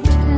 pretend